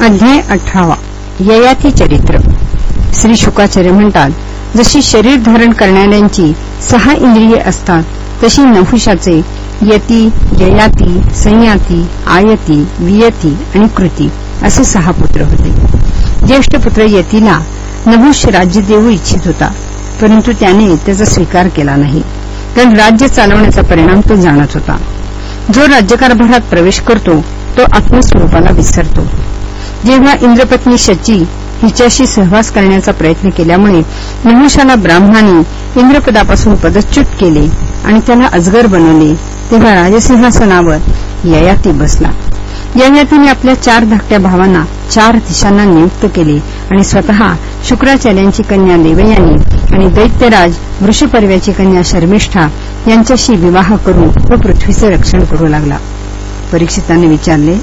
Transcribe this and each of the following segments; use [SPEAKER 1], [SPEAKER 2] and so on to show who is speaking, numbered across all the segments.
[SPEAKER 1] अध्याय अठरावा. ययाती चरित्र. श्री शुकाचार्य म्हणतात जशी शरीर धारण करणाऱ्यांची सहा इंद्रिये असतात तशी नहुषाचे यती ययाती संयाती आयती वियती आणि कृती असे सहा पुत्र होते. ज्येष्ठ पुत्र यतीला नहुष राज्य देऊ इच्छित होता परंतु त्याने त्याचा स्वीकार केला नाही. कारण राज्य चालवण्याचा परिणाम तो जाणत होता. जो राज्यकारभारात प्रवेश करतो तो आत्मस्वरूपाला विसरतो. जेव्हा इंद्रपत्नी शची हिच्याशी सहवास करण्याचा प्रयत्न केल्यामुळे नहुषाला ब्राह्मणाने इंद्रपदापासून पदच्युत केले आणि त्याला अजगर बनवले तेव्हा राजसिंहासनावर ययाती बसला. ययातीने आपल्या चार धाकट्या भावांना चार दिशांना नियुक्त केले आणि स्वतः शुक्राचार्यांची कन्या देवयानी आणि दैत्यराज वृषपर्व्याची कन्या शर्मिष्ठा यांच्याशी विवाह करून व पृथ्वीचे रक्षण करू लागला. परीक्षिताने विचारले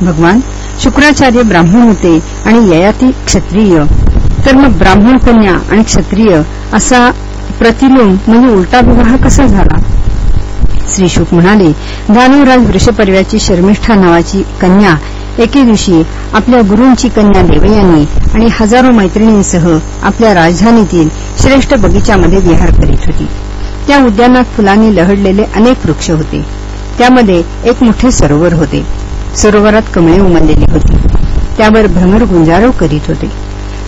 [SPEAKER 1] भगवान शुक्राचार्य ब्राह्मण होते आणि ययाती क्षत्रिय. तर मग ब्राह्मण कन्या आणि क्षत्रिय असा प्रतिलोम म्हणजे उलटा विवाह कसा झाला? श्री शुक म्हणाले दानवराज वृषपर्व्याची शर्मिष्ठा नावाची कन्या एके दिवशी आपल्या गुरूंची कन्या देवयानी आणि हजारो मैत्रिणींसह आपल्या राजधानीतील श्रेष्ठ बगीच्यामध्ये विहार करीत होती. त्या उद्यानात फुलांनी लहडलेले अनेक वृक्ष होते. त्यामध्ये एक मोठे सरोवर होते. सरोवरात कमळे उमललेली होती. त्यावर भ्रमर गुंजारव करीत होते.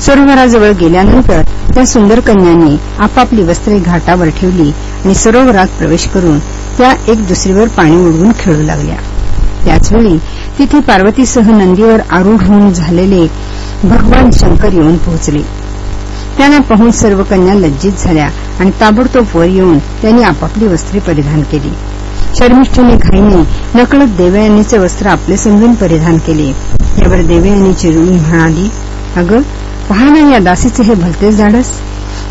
[SPEAKER 1] सरोवराजवळ गेल्यानंतर त्या सुंदर कन्यांनी आपापली वस्त्रे घाटावर ठेवली आणि सरोवरात प्रवेश करून त्या एक दुसरीवर पाणी उडवून खेळू लागल्या. त्याचवेळी तिथे पार्वतीसह नंदीवर आरूढ होऊन झालेले भगवान शंकर येऊन पोहोचले. त्यांना पाहून सर्व कन्या लज्जित झाल्या आणि ताबडतोब वर येऊन त्यांनी आपापली वस्त्रे परिधान केली. शर्मिष्ठने घाईने नकळत देवयानीचे वस्त्र आपले समजून परिधान केले. यावर देवयानी चिरून म्हणाली अगं पहा ना या दासीचे हे भलतेच धाडस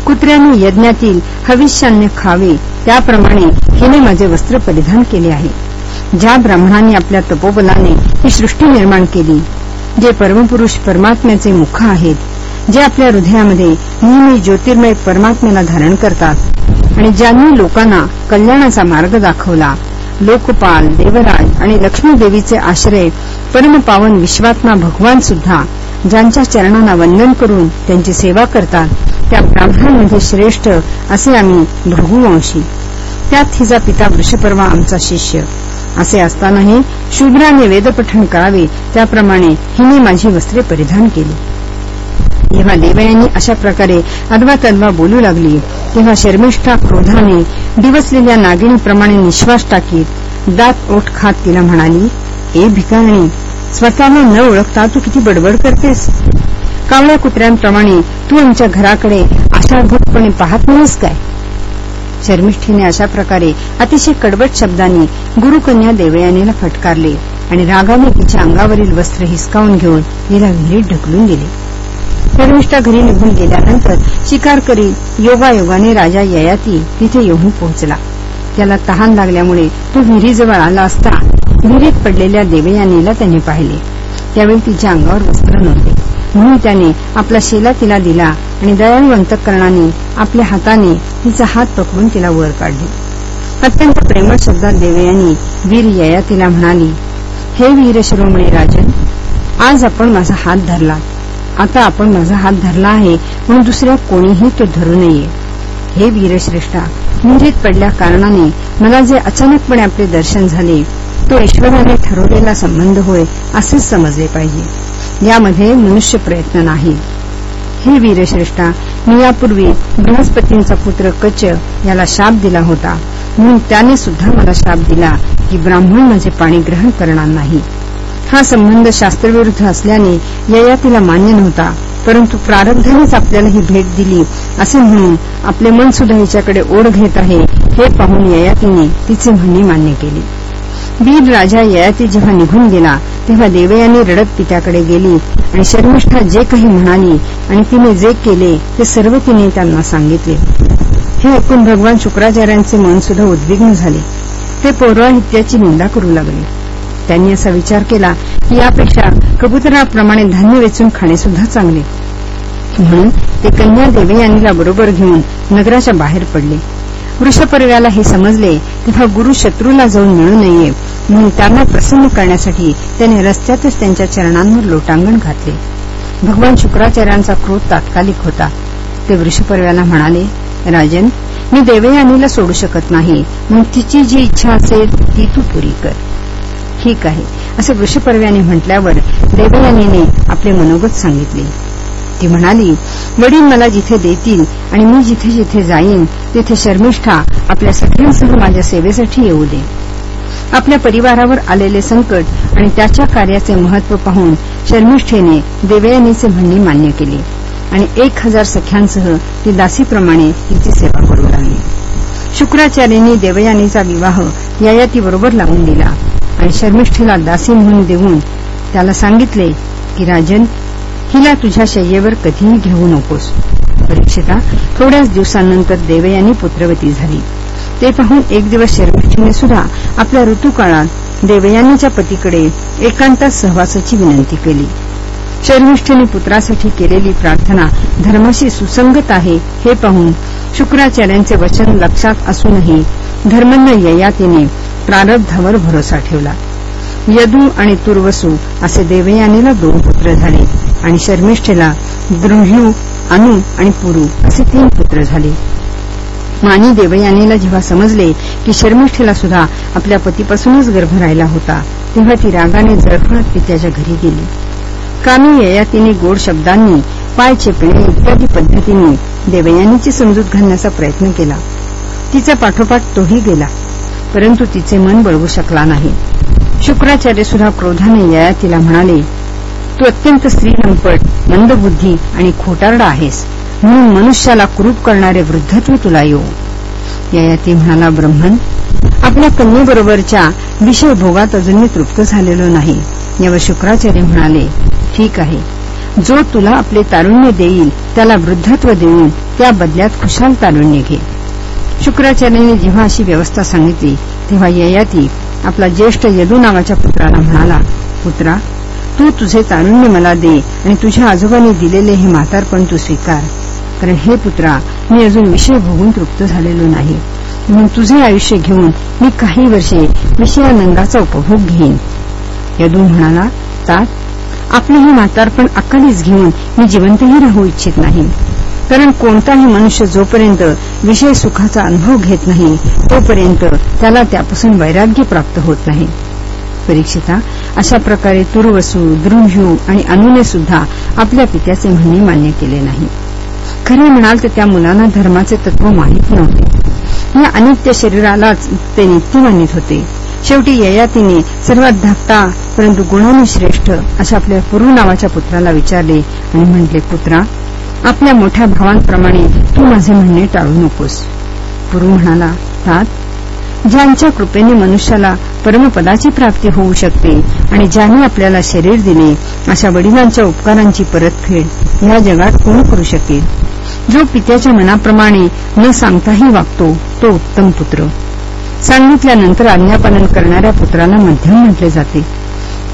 [SPEAKER 1] कुत्र्याने यज्ञातील हविष्यान्य खावे त्याप्रमाणे हिने माझे वस्त्र परिधान केले आहे. ज्या ब्राह्मणांनी आपल्या तपोबलाने ही सृष्टी निर्माण केली जे परमपुरुष परमात्म्याचे मुख आहेत जे आपल्या हृदयामध्ये नेहमी ज्योतिर्मय परमात्म्याला धारण करतात आणि ज्यांनी लोकांना कल्याणाचा मार्ग दाखवला लोकपाल देवराज आणि लक्ष्मीदेवीचे आश्रय परमपावन विश्वात्मा भगवान सुद्धा ज्यांच्या चरणांना वंदन करून त्यांची सेवा करतात त्या ब्राह्मणांमध्ये श्रेष्ठ असे आम्ही भृगुवंशी. त्यात हिचा पिता वृषपर्वा आमचा शिष्य. असे असतानाही शूद्राने वेदपठण करावे त्याप्रमाणे हिने माझी वस्त्रे परिधान केली. जेव्हा देवयानी अशा प्रकारे अदवा बोलू लागली तेव्हा शर्मिष्ठा क्रोधाने दिवसलेल्या नागिणीप्रमाणे निश्वास टाकीत दात ओठ खात तिला म्हणाली ए भिकारणी स्वतःला न ओळखता तू किती बडबड करतेस? कावळ्या कुत्र्यांप्रमाणे तू आमच्या घराकडे आशाभूतपणे पाहत नाहीस काय? शर्मिष्ठीने अशा प्रकारे अतिशय कडबट शब्दांनी गुरुकन्या देवयानीला फटकारले आणि रागाने तिच्या अंगावरील वस्त्र हिसकावून घेऊन तिला विहिरीत ढकलून दिले. धर्मिष्ठा घरी निघून गेल्यानंतर शिकार करीत योगायोगाने राजा ययाती तिथे येऊन पोहोचला. त्याला तहान लागल्यामुळे तो विहिरीजवळ आला असता विहिरीत पडलेल्या देवयानीला त्याने पाहिले. त्यावेळी तिच्या अंगावर वस्त्र नव्हते. म्हणून त्याने आपला शेला तिला दिला आणि दयाळू अंतकरणाने आपल्या हाताने तिचा हात पकडून तिला वर काढले. अत्यंत प्रेमळ शब्दात देवयानी वीर ययातीला म्हणाली हे वीर शिरोमणी राजन आज आपण माझा हात धरला आता आपण माझा हात धरला आहे म्हणून दुसऱ्या कोणीही तो धरू नये. हे वीरश्रेष्ठा विहिरीत पडल्या कारणाने मला जे अचानकपणे आपले दर्शन झाले तो ईश्वराने ठरवलेला संबंध होय असेच समजले पाहिजे. यामध्ये मनुष्य प्रयत्न नाही. हे वीरश्रेष्ठा मी यापूर्वी बृहस्पतींचा पुत्र कच याला शाप दिला होता म्हणून त्याने सुद्धा मला शाप दिला की ब्राह्मण माझे पाणी ग्रहण करणार नाही. हा संबंध शास्त्रविरुद्ध असल्याने ययातीला मान्य नव्हता परंतु प्रारब्धानेच आपल्याला ही भेट दिली असे म्हणून आपले मन सुद्धा हिच्याकडे ओढ घेत आहे हे पाहून ययातीने तिचे म्हणणे मान्य केले. वीर राजा ययाती जेव्हा निघून गेला तेव्हा देवयानी रडत पित्याकडे गेली आणि शर्मिष्ठा जे काही म्हणाली आणि तिने जे केले ते सर्व तिने त्यांना सांगितले. हे ऐकून भगवान शुक्राचार्यांचे मन सुद्धा उद्विग्न झाले. ते पौरोहित्याची निंदा करू लागले. त्यांनी असा विचार केला की यापेक्षा कबुतराप्रमाणे धान्य वेचून खाणे सुद्धा चांगले. म्हणून ते कन्या देवयानीला बरोबर घेऊन नगराच्या बाहेर पडले. वृषपर्व्याला हे समजले तेव्हा गुरु शत्रूला जाऊन मिळू नये म्हणून त्यांना प्रसन्न करण्यासाठी त्याने रस्त्यातच त्यांच्या चरणांवर लोटांगण घातले. भगवान शुक्राचार्यांचा क्रोध तात्कालिक होता. ते वृषपर्व्याला म्हणाले राजन मी देवयानीला सोडू शकत नाही म्हणून तिची जी इच्छा असेल ती तू पुरी कर. ठीक आहे. असे वृषपर्व्याने म्हटल्यावर देवयानीने आपले मनोगत सांगितले. ती म्हणाली वडील मला जिथे देतील आणि मी जिथे जिथे जाईन तिथे शर्मिष्ठा आपल्या सखींसह माझ्या सेवेसाठी येऊ दे. आपल्या परिवारावर आलेले संकट आणि त्याच्या कार्याचे महत्त्व पाहून शर्मिष्ठेने देवयानीचे म्हणणे मान्य केले आणि एक हजार सख्यांसह ती दासीप्रमाणे तिची सेवा करू लागली. शुक्राचार्यांनी देवयानीचा विवाह ययातीबरोबर लावून दिला. आणि शर्मिष्ठीला दासी म्हणून देऊन त्याला सांगितले की राजन हिला तुझ्या शय्येवर कधीही घेऊ नकोस. परीक्षिता थोड्याच दिवसांनंतर देवयानी पुत्रवती झाली. ते पाहून एक दिवस शर्मिष्ठीने सुद्धा आपल्या ऋतुकाळात देवयानीच्या पतीकडे एकांतात सहवासाची विनंती केली. शर्मिष्ठीने पुत्रासाठी केलेली प्रार्थना धर्माशी सुसंगत आहे हे पाहून शुक्राचार्यांचे वचन लक्षात असूनही धर्मन्न ययातीने प्रारब्धावर भरोसा ठेवला. यदू आणि तुर्वसू असे देवयानीला दोन पुत्र झाले आणि शर्मिष्ठेला द्रुह्यू अनु आणि पुरु असे तीन पुत्र झाले. मानी देवयानीला जेव्हा समजले की शर्मिष्ठेला सुद्धा आपल्या पतीपासूनच गर्भ राहिला होता तेव्हा ती रागाने जळफळत पित्याच्या घरी गेली. कामी ययातीने गोड शब्दांनी पाय चेपणे इत्यादी पद्धतीने देवयानीची समजूत घालण्याचा प्रयत्न केला. तिचा पाठोपाठ तोही गेला. परंतु तिचे मन बळवू शकला नाही. शुक्राचार्य सुद्धा क्रोधाने यया तिला म्हणाले तू अत्यंत स्त्रीलंपट मंदबुद्धी आणि खोटारडा आहेस. म्हणून मनुष्याला कुरूप करणारे वृद्धत्व तुला येऊ. ययाती म्हणाला ब्रह्मन आपल्या कन्येबरोबरच्या विषय भोगात अजून मी तृप्त झालेलो नाही. यावर शुक्राचार्य म्हणाले ठीक आहे. जो तुला आपले तारुण्य देईल त्याला वृद्धत्व देऊन त्या बदल्यात खुशाल तारुण्य घे. शुक्राचार्याने जेव्हा अशी व्यवस्था सांगितली तेव्हा ययाती आपला ज्येष्ठ यदू नावाच्या पुत्राला म्हणाला पुत्रा तू तुझे तारुण्य मला दे आणि तुझ्या आजोबांनी दिलेले हे म्हातारपण तू स्वीकार. कारण हे पुत्रा मी अजून विषय भोगून तृप्त झालेलो नाही. म्हणून तुझे आयुष्य घेऊन मी काही वर्षे विषयानंदाचा उपभोग घेईन. यदू म्हणाला तात आपले हे म्हातारपण अकालीच घेऊन मी जिवंतही राहू इच्छित नाही. कारण कोणताही मनुष्य जोपर्यंत विषय सुखाचा अनुभव घेत नाही तोपर्यंत त्याला त्यापासून वैराग्य प्राप्त होत नाही. परीक्षिता अशा प्रकारे तुर्वसू द्रुह्यू आणि अनुने सुद्धा आपल्या पित्याचे म्हणणे मान्य केले नाही. खरे म्हणाल तर त्या मुलांना धर्माचे तत्व माहीत नव्हते. या अनित्य शरीरालाच ते नित्य मानित होते. शेवटी ययातीने सर्वात धाकटा परंतु गुणाने श्रेष्ठ अशा आपल्या पूर्व नावाच्या पुत्राला विचारले आणि म्हटले पुत्रा आपल्या मोठ्या भावांप्रमाणे तू माझे म्हणणे टाळू नकोस. गुरु म्हणाला तात ज्यांच्या कृपेने मनुष्याला परमपदाची प्राप्ती होऊ शकते आणि ज्याने आपल्याला शरीर दिले अशा वडिलांच्या उपकारांची परतफेड या जगात कोण करू शकेल? जो पित्याच्या मनाप्रमाणे न सांगताही वागतो तो उत्तम पुत्र. सांगितल्यानंतर आज्ञापालन करणाऱ्या पुत्राला मध्यम म्हटले जाते.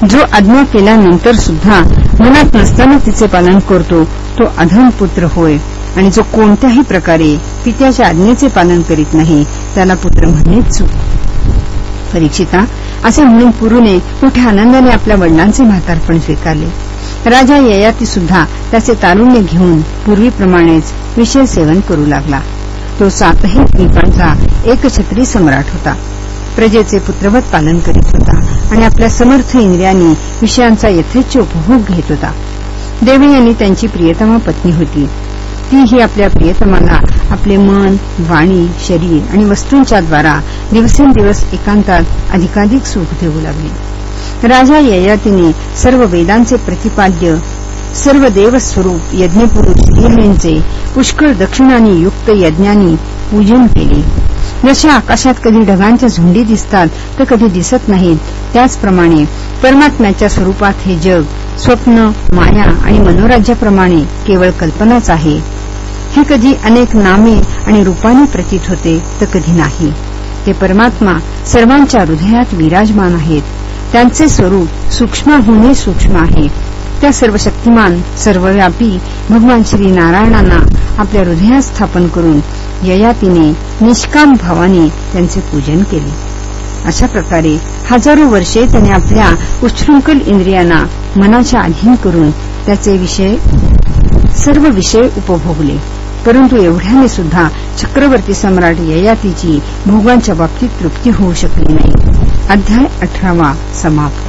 [SPEAKER 1] जो आज्ञा केल्यानंतर सुद्धा मनात नसताना तिचे पालन करतो तो अधम पुत्र होय. आणि जो कोणत्याही प्रकारे पित्याच्या आज्ञेचे पालन करीत नाही त्याला पुत्र म्हणणे चूक परीक्षिता असे म्हणून पुरुने मोठ्या आनंदाने आपल्या वडिलांचे म्हातारपण स्वीकारले. राजा ययाती सुद्धा त्याचे तारुण्य घेऊन पूर्वीप्रमाणेच विषय सेवन करू लागला. तो सातही द्वीपांचा एकछत्री सम्राट होता. प्रजेचे पुत्रवत पालन करीत होता. आणि आपल्या समर्थ इंद्रियांनी विषयांचा यथेच्छ उपभोग घेत होता. देवी यांनी त्यांची प्रियतमा पत्नी होती. तीही आपल्या प्रियतमाला आपले मन वाणी शरीर आणि वस्तूंच्या द्वारा दिवसेंदिवस एकांतात अधिकाधिक सुख देऊ लागली. राजा ययातीने सर्व वेदांचे प्रतिपाद्य सर्व देवस्वरूप यज्ञपुरुष हिरणींचे पुष्कळ दक्षिणानी युक्त यज्ञांनी पूजन केले. जशा आकाशात कधी ढगांच्या झुंडी दिसतात तर कधी दिसत नाहीत. त्याचप्रमाणे परमात्म्याच्या स्वरूपात हे जग स्वप्न माया आणि मनोराज्याप्रमाणे केवळ कल्पनाच आहे. हे कधी अनेक नामे आणि रूपाने प्रतीत होते तर कधी नाही. ते परमात्मा सर्वांच्या हृदयात विराजमान आहेत. त्यांचे स्वरूप सूक्ष्माहूनही सूक्ष्म आहे. त्या सर्व शक्तिमान सर्वव्यापी भगवान श्री नारायणांना आपल्या हृदयात स्थापन करून ययातीने निष्काम भावाने त्यांचे पूजन केले. अशा प्रकारे हजारो वर्षे त्याने आपल्या उच्छृंखल इंद्रियांना मनाच्या अधीन करून त्याचे विषय सर्व विषय उपभोगले. परंतु एवढ्याने सुद्धा चक्रवर्ती सम्राट ययातीची भोगांच्या बाबतीत तृप्ती होऊ शकली नाही. अध्याय अठरावा समाप्त.